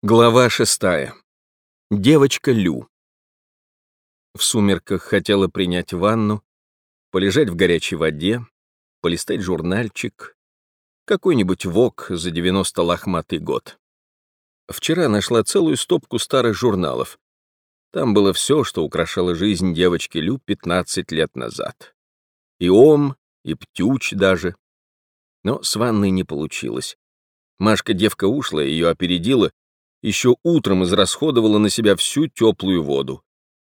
Глава шестая. Девочка Лю. В сумерках хотела принять ванну, полежать в горячей воде, полистать журнальчик, какой-нибудь ВОК за 90 лохматый год. Вчера нашла целую стопку старых журналов. Там было все, что украшало жизнь девочки Лю 15 лет назад. И Ом, и Птюч даже. Но с ванной не получилось. Машка девка ушла, ее опередила, еще утром израсходовала на себя всю теплую воду,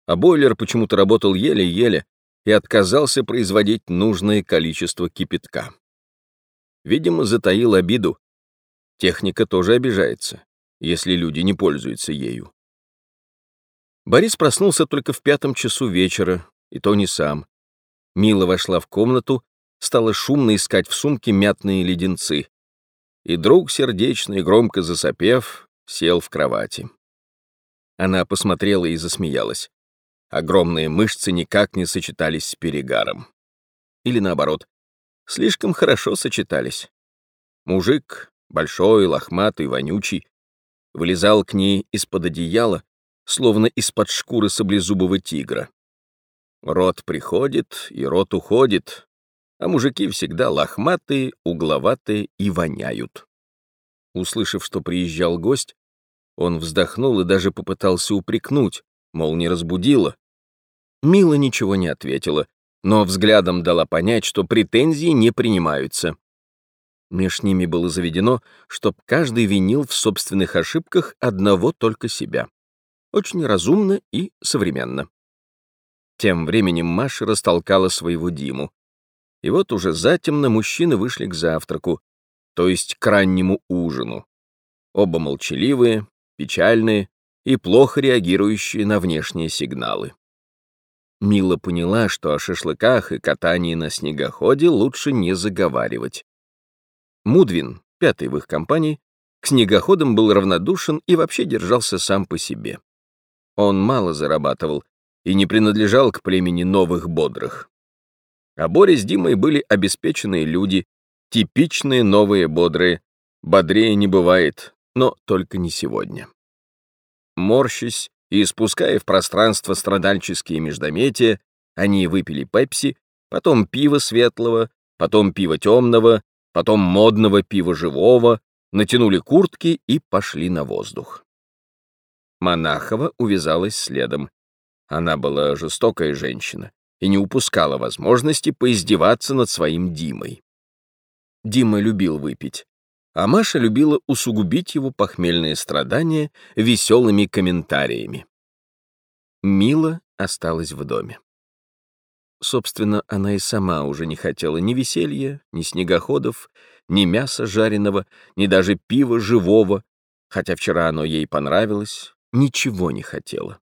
а бойлер почему-то работал еле-еле и отказался производить нужное количество кипятка. Видимо, затаил обиду. Техника тоже обижается, если люди не пользуются ею. Борис проснулся только в пятом часу вечера, и то не сам. Мила вошла в комнату, стала шумно искать в сумке мятные леденцы. И друг, сердечный, громко засопев, сел в кровати. Она посмотрела и засмеялась. Огромные мышцы никак не сочетались с перегаром. Или наоборот, слишком хорошо сочетались. Мужик, большой, лохматый, вонючий, вылезал к ней из-под одеяла, словно из-под шкуры саблезубого тигра. Рот приходит и рот уходит, а мужики всегда лохматые, угловатые и воняют. Услышав, что приезжал гость, он вздохнул и даже попытался упрекнуть, мол, не разбудила. Мила ничего не ответила, но взглядом дала понять, что претензии не принимаются. Меж ними было заведено, чтоб каждый винил в собственных ошибках одного только себя. Очень разумно и современно. Тем временем Маша растолкала своего Диму. И вот уже затемно мужчины вышли к завтраку, то есть к раннему ужину. Оба молчаливые, печальные и плохо реагирующие на внешние сигналы. Мила поняла, что о шашлыках и катании на снегоходе лучше не заговаривать. Мудвин, пятый в их компании, к снегоходам был равнодушен и вообще держался сам по себе. Он мало зарабатывал и не принадлежал к племени новых бодрых. А Боря с Димой были обеспеченные люди, типичные новые бодрые, бодрее не бывает, но только не сегодня. Морщась и испуская в пространство страдальческие междометия, они выпили пепси, потом пиво светлого, потом пиво темного, потом модного пива живого, натянули куртки и пошли на воздух. Монахова увязалась следом. Она была жестокая женщина и не упускала возможности поиздеваться над своим Димой. Дима любил выпить, а Маша любила усугубить его похмельные страдания веселыми комментариями. Мила осталась в доме. Собственно, она и сама уже не хотела ни веселья, ни снегоходов, ни мяса жареного, ни даже пива живого, хотя вчера оно ей понравилось, ничего не хотела.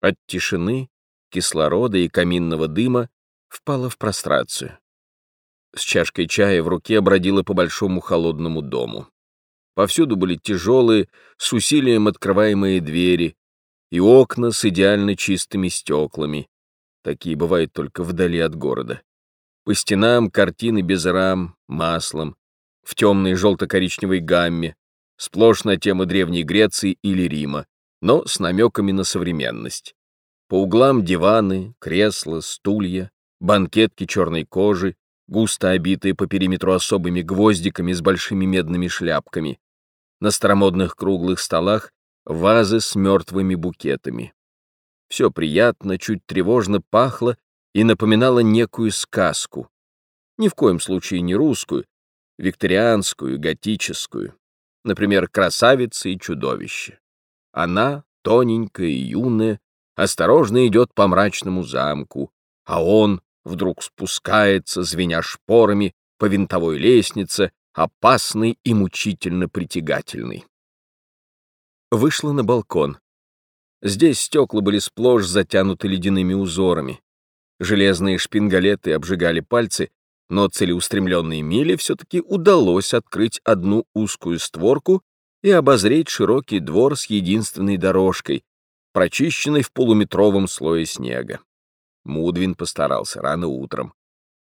От тишины, кислорода и каминного дыма впала в прострацию с чашкой чая в руке бродила по большому холодному дому. Повсюду были тяжелые, с усилием открываемые двери и окна с идеально чистыми стеклами. Такие бывают только вдали от города. По стенам картины без рам, маслом, в темной желто-коричневой гамме, сплошь на темы Древней Греции или Рима, но с намеками на современность. По углам диваны, кресла, стулья, банкетки черной кожи, густо обитые по периметру особыми гвоздиками с большими медными шляпками. На старомодных круглых столах вазы с мертвыми букетами. Все приятно, чуть тревожно пахло и напоминало некую сказку. Ни в коем случае не русскую, викторианскую, готическую. Например, «Красавица и чудовище». Она, тоненькая и юная, осторожно идет по мрачному замку, а он, вдруг спускается, звеня шпорами, по винтовой лестнице, опасный и мучительно притягательный. Вышла на балкон. Здесь стекла были сплошь затянуты ледяными узорами. Железные шпингалеты обжигали пальцы, но целеустремленной Миле все-таки удалось открыть одну узкую створку и обозреть широкий двор с единственной дорожкой, прочищенной в полуметровом слое снега. Мудвин постарался рано утром.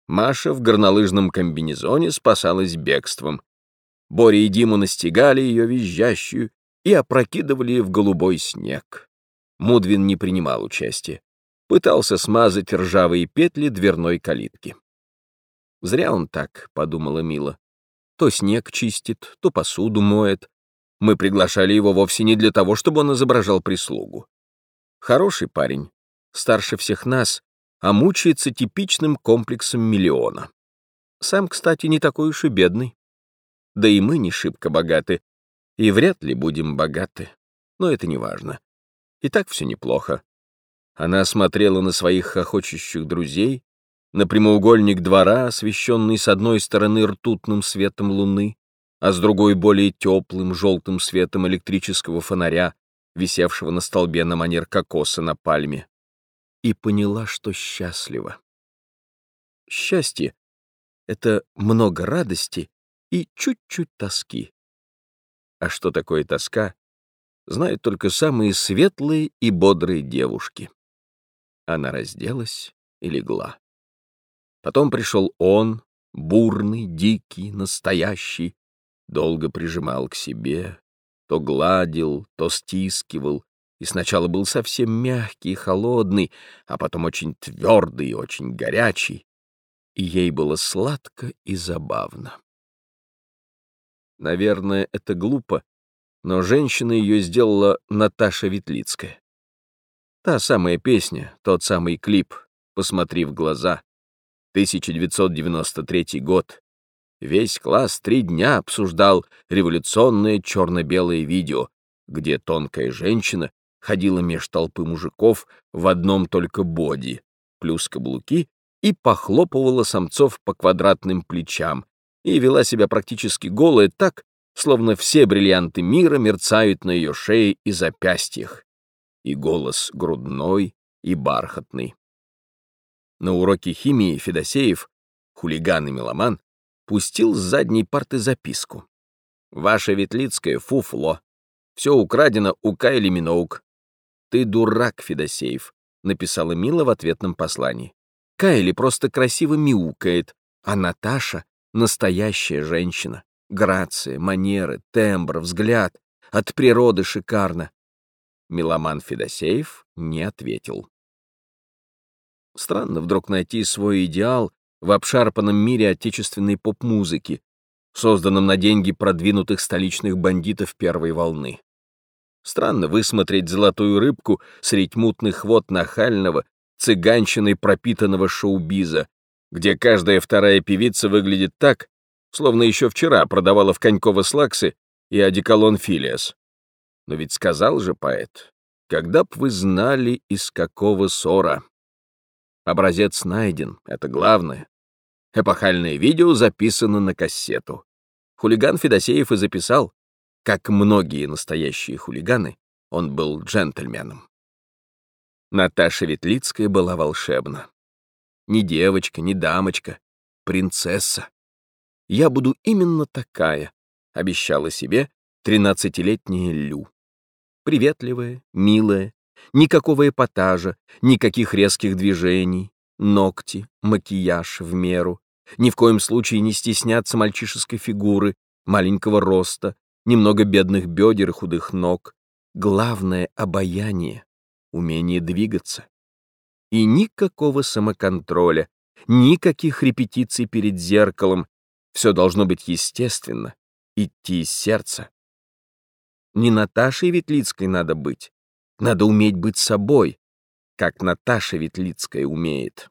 Маша в горнолыжном комбинезоне спасалась бегством. Боря и Дима настигали ее визжащую и опрокидывали в голубой снег. Мудвин не принимал участия. Пытался смазать ржавые петли дверной калитки. «Зря он так», — подумала Мила. «То снег чистит, то посуду моет. Мы приглашали его вовсе не для того, чтобы он изображал прислугу. Хороший парень, старше всех нас, а мучается типичным комплексом миллиона. Сам, кстати, не такой уж и бедный. Да и мы не шибко богаты, и вряд ли будем богаты. Но это не важно. И так все неплохо. Она смотрела на своих хохочущих друзей, на прямоугольник двора, освещенный с одной стороны ртутным светом луны, а с другой более теплым желтым светом электрического фонаря, висевшего на столбе на манер кокоса на пальме, и поняла, что счастлива. Счастье — это много радости и чуть-чуть тоски. А что такое тоска, знают только самые светлые и бодрые девушки. Она разделась и легла. Потом пришел он, бурный, дикий, настоящий, долго прижимал к себе, то гладил, то стискивал, и сначала был совсем мягкий и холодный, а потом очень твердый и очень горячий, и ей было сладко и забавно. Наверное, это глупо, но женщина ее сделала Наташа Ветлицкая. Та самая песня, тот самый клип «Посмотри в глаза», 1993 год. Весь класс три дня обсуждал революционное черно-белое видео, где тонкая женщина ходила меж толпы мужиков в одном только боди, плюс каблуки, и похлопывала самцов по квадратным плечам, и вела себя практически голая так, словно все бриллианты мира мерцают на ее шее и запястьях, и голос грудной и бархатный. На уроке химии Федосеев, хулиган и меломан, пустил с задней парты записку. «Ваша Ветлицкая фуфло. Все украдено у Кайли Миноук. Ты дурак, Федосеев», — написала Мила в ответном послании. Кайли просто красиво мяукает, а Наташа Настоящая женщина. Грация, манеры, тембр, взгляд. От природы шикарно. Миломан Федосеев не ответил. Странно вдруг найти свой идеал в обшарпанном мире отечественной поп-музыки, созданном на деньги продвинутых столичных бандитов первой волны. Странно высмотреть золотую рыбку средь мутных вод нахального, цыганщиной пропитанного шоу-биза, где каждая вторая певица выглядит так, словно еще вчера продавала в Коньково слаксы и одеколон Филиас. Но ведь сказал же поэт, когда б вы знали, из какого ссора. Образец найден, это главное. Эпохальное видео записано на кассету. Хулиган Федосеев и записал, как многие настоящие хулиганы, он был джентльменом. Наташа Ветлицкая была волшебна. Ни девочка, ни дамочка, принцесса. Я буду именно такая, обещала себе тринадцатилетняя Лю. Приветливая, милая, никакого эпатажа, никаких резких движений, ногти, макияж в меру, ни в коем случае не стесняться мальчишеской фигуры, маленького роста, немного бедных бедер и худых ног. Главное — обаяние, умение двигаться. И никакого самоконтроля, никаких репетиций перед зеркалом. Все должно быть естественно, идти из сердца. Не Наташей Ветлицкой надо быть. Надо уметь быть собой, как Наташа Ветлицкая умеет.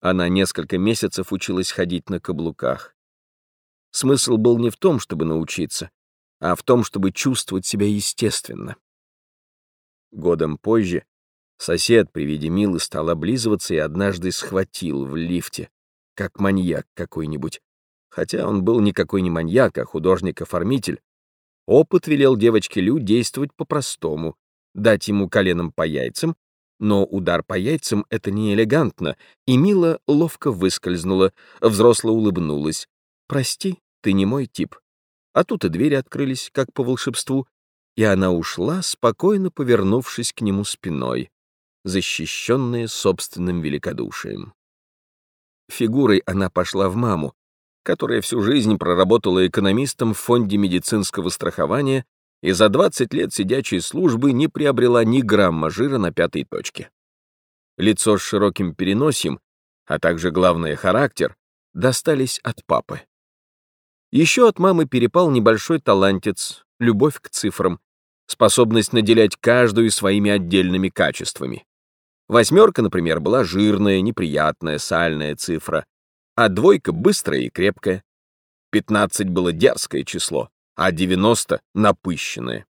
Она несколько месяцев училась ходить на каблуках. Смысл был не в том, чтобы научиться, а в том, чтобы чувствовать себя естественно. Годом позже Сосед при виде Милы стал облизываться и однажды схватил в лифте, как маньяк какой-нибудь. Хотя он был никакой не маньяк, а художник-оформитель. Опыт велел девочке Лю действовать по-простому, дать ему коленом по яйцам, но удар по яйцам — это не элегантно, и Мила ловко выскользнула, взросло улыбнулась. «Прости, ты не мой тип». А тут и двери открылись, как по волшебству, и она ушла, спокойно повернувшись к нему спиной защищенная собственным великодушием. Фигурой она пошла в маму, которая всю жизнь проработала экономистом в фонде медицинского страхования и за 20 лет сидячей службы не приобрела ни грамма жира на пятой точке. Лицо с широким переносием, а также, главное, характер, достались от папы. Еще от мамы перепал небольшой талантец, любовь к цифрам, способность наделять каждую своими отдельными качествами. Восьмерка, например, была жирная, неприятная, сальная цифра, а двойка — быстрая и крепкая. Пятнадцать было дерзкое число, а девяносто — напыщенное.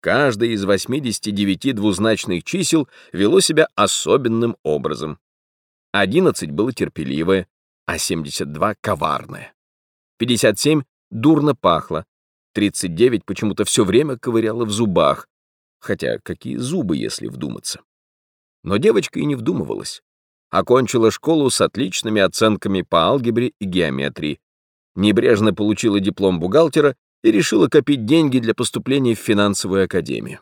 Каждое из 89 двузначных чисел вело себя особенным образом. 11 было терпеливое, а 72 — коварное. 57 дурно пахло, 39 почему-то все время ковыряло в зубах, хотя какие зубы, если вдуматься. Но девочка и не вдумывалась. Окончила школу с отличными оценками по алгебре и геометрии, небрежно получила диплом бухгалтера и решила копить деньги для поступления в финансовую академию.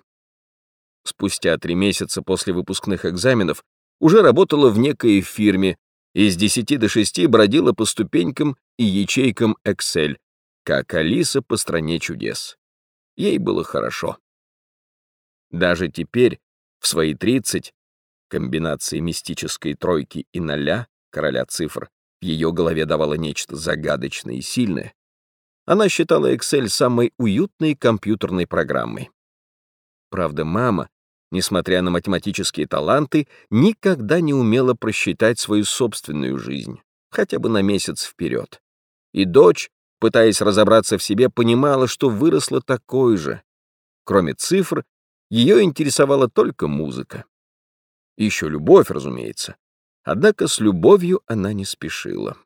Спустя три месяца после выпускных экзаменов уже работала в некой фирме и с 10 до 6 бродила по ступенькам и ячейкам Excel, как Алиса по стране чудес. Ей было хорошо. Даже теперь, в свои 30, комбинации мистической тройки и ноля, короля цифр, в ее голове давала нечто загадочное и сильное. Она считала Excel самой уютной компьютерной программой. Правда, мама несмотря на математические таланты, никогда не умела просчитать свою собственную жизнь, хотя бы на месяц вперед. И дочь, пытаясь разобраться в себе, понимала, что выросла такой же. Кроме цифр, ее интересовала только музыка. Еще любовь, разумеется. Однако с любовью она не спешила.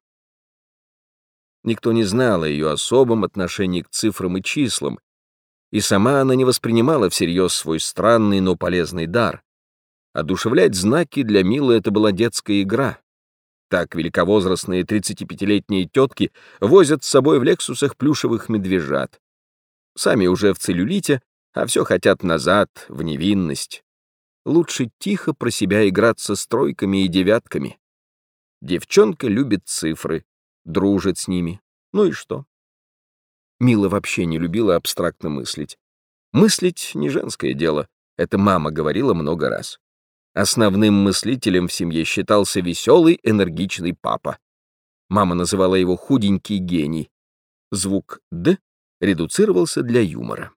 Никто не знал о ее особом отношении к цифрам и числам, и сама она не воспринимала всерьез свой странный, но полезный дар. Одушевлять знаки для Милы это была детская игра. Так великовозрастные 35-летние тетки возят с собой в лексусах плюшевых медвежат. Сами уже в целлюлите, а все хотят назад, в невинность. Лучше тихо про себя играться с тройками и девятками. Девчонка любит цифры, дружит с ними. Ну и что? Мила вообще не любила абстрактно мыслить. Мыслить — не женское дело, это мама говорила много раз. Основным мыслителем в семье считался веселый, энергичный папа. Мама называла его худенький гений. Звук «д» редуцировался для юмора.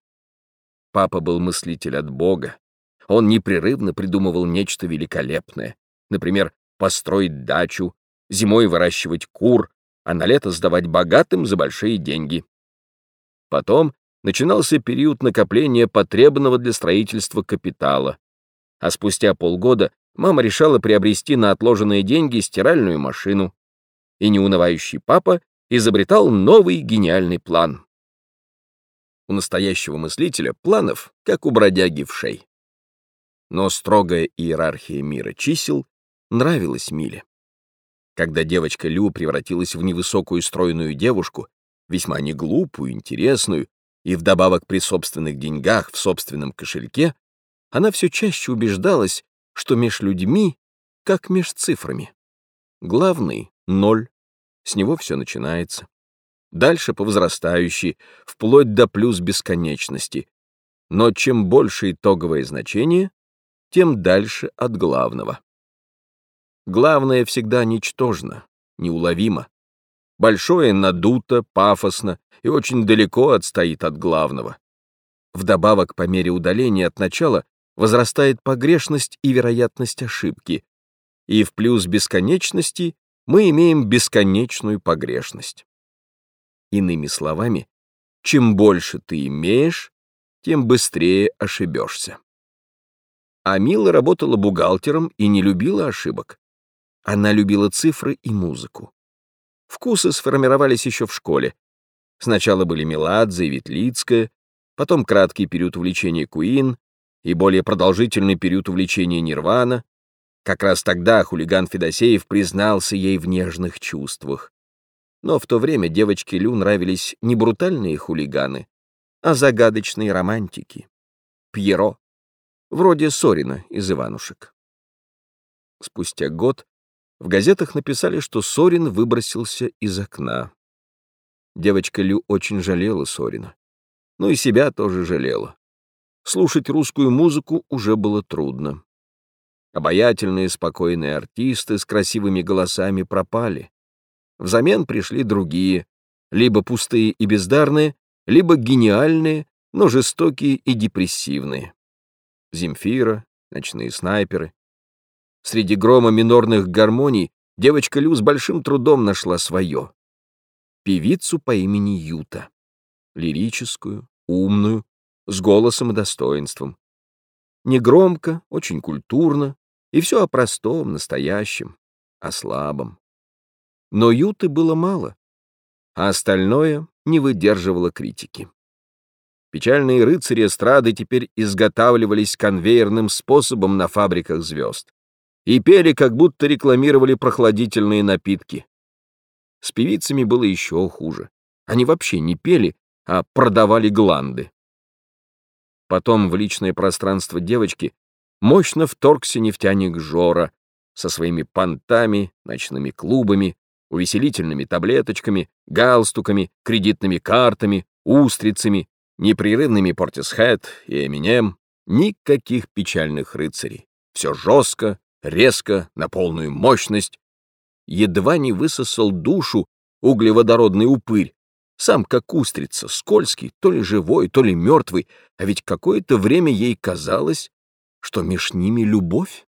Папа был мыслитель от Бога. Он непрерывно придумывал нечто великолепное. Например, построить дачу, зимой выращивать кур, а на лето сдавать богатым за большие деньги. Потом начинался период накопления потребного для строительства капитала. А спустя полгода мама решала приобрести на отложенные деньги стиральную машину. И неунывающий папа изобретал новый гениальный план. У настоящего мыслителя планов, как у бродяги в шей. Но строгая иерархия мира чисел нравилась Миле. Когда девочка Лю превратилась в невысокую стройную девушку, весьма неглупую, интересную, и вдобавок при собственных деньгах в собственном кошельке, она все чаще убеждалась, что меж людьми, как меж цифрами. Главный — ноль, с него все начинается. Дальше по возрастающей, вплоть до плюс бесконечности. Но чем больше итоговое значение, тем дальше от главного. Главное всегда ничтожно, неуловимо. Большое надуто, пафосно и очень далеко отстоит от главного. Вдобавок, по мере удаления от начала, возрастает погрешность и вероятность ошибки, и в плюс бесконечности мы имеем бесконечную погрешность. Иными словами, чем больше ты имеешь, тем быстрее ошибешься. А Мила работала бухгалтером и не любила ошибок. Она любила цифры и музыку. Вкусы сформировались еще в школе. Сначала были Меладзе и Ветлицкая, потом краткий период увлечения Куин и более продолжительный период увлечения Нирвана. Как раз тогда хулиган Федосеев признался ей в нежных чувствах. Но в то время девочке Лю нравились не брутальные хулиганы, а загадочные романтики. Пьеро, вроде Сорина из «Иванушек». Спустя год в газетах написали, что Сорин выбросился из окна. Девочка Лю очень жалела Сорина. Ну и себя тоже жалела. Слушать русскую музыку уже было трудно. Обаятельные, спокойные артисты с красивыми голосами пропали. Взамен пришли другие, либо пустые и бездарные, либо гениальные, но жестокие и депрессивные. Земфира, ночные снайперы. Среди грома минорных гармоний девочка Лю с большим трудом нашла свое. Певицу по имени Юта. Лирическую, умную, с голосом и достоинством. Негромко, очень культурно, и все о простом, настоящем, о слабом. Но Юты было мало, а остальное не выдерживало критики. Печальные рыцари эстрады теперь изготавливались конвейерным способом на фабриках звезд и пели, как будто рекламировали прохладительные напитки. С певицами было еще хуже. Они вообще не пели, а продавали гланды. Потом в личное пространство девочки мощно вторгся нефтяник Жора со своими понтами, ночными клубами, увеселительными таблеточками, галстуками, кредитными картами, устрицами, непрерывными Портисхэт и Эминем, никаких печальных рыцарей. Все жестко, резко, на полную мощность. Едва не высосал душу углеводородный упырь, сам как устрица, скользкий, то ли живой, то ли мертвый, а ведь какое-то время ей казалось, что меж ними любовь.